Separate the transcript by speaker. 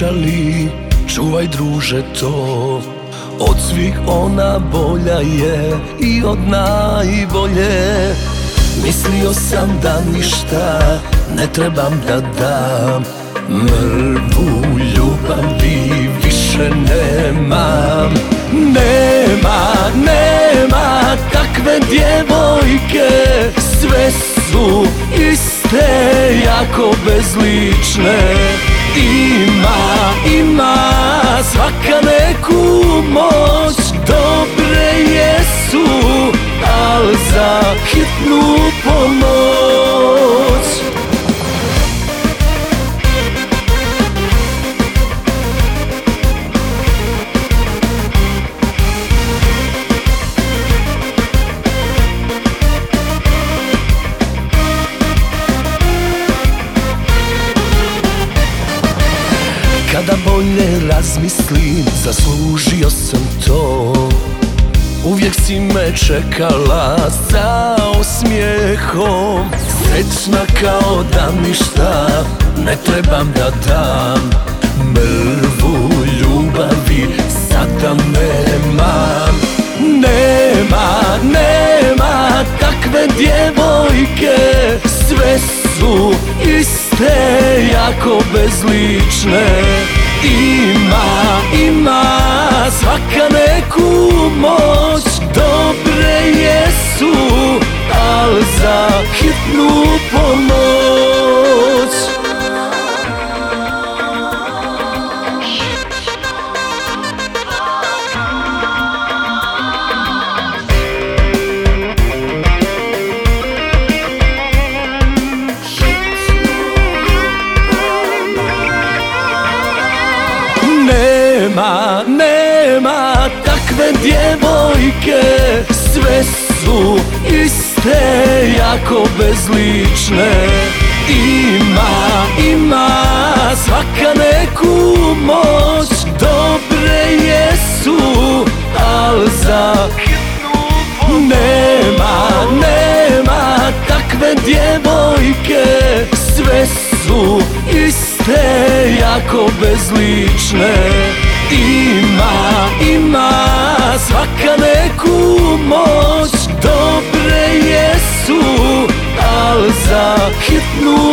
Speaker 1: Pričali Čuvaj druže to. Od svih ona bolja je I od najbolje Mislio sam da ništa Ne trebam da dam. Mrvu ljubavi više nemam. Nema, nema takve djevojke. Sve su iste, jako bezlične. Ima, ima svaka neku moć. Dobre jesu, Bolje razmislim, zaslužio sam to. Uvijek si me čekala sa osmijehom. Srećna kao da ništa ne trebam da dam. Mrvu ljubavi sada nemam. Nema, nema takve djevojke. Sve su iste, jako bezlične svaka neku moć Dobre jesu, al za hitnu pomoć. Nema, nema takve djevojke Sve su iste, jako bezlične. Ima, ima svaka neku moć Dobre jesu, al za Nema, nema takve djevojke Sve su iste, jako bezlične Ima, ima svaka neku moć Dobre jesu, al za hitnu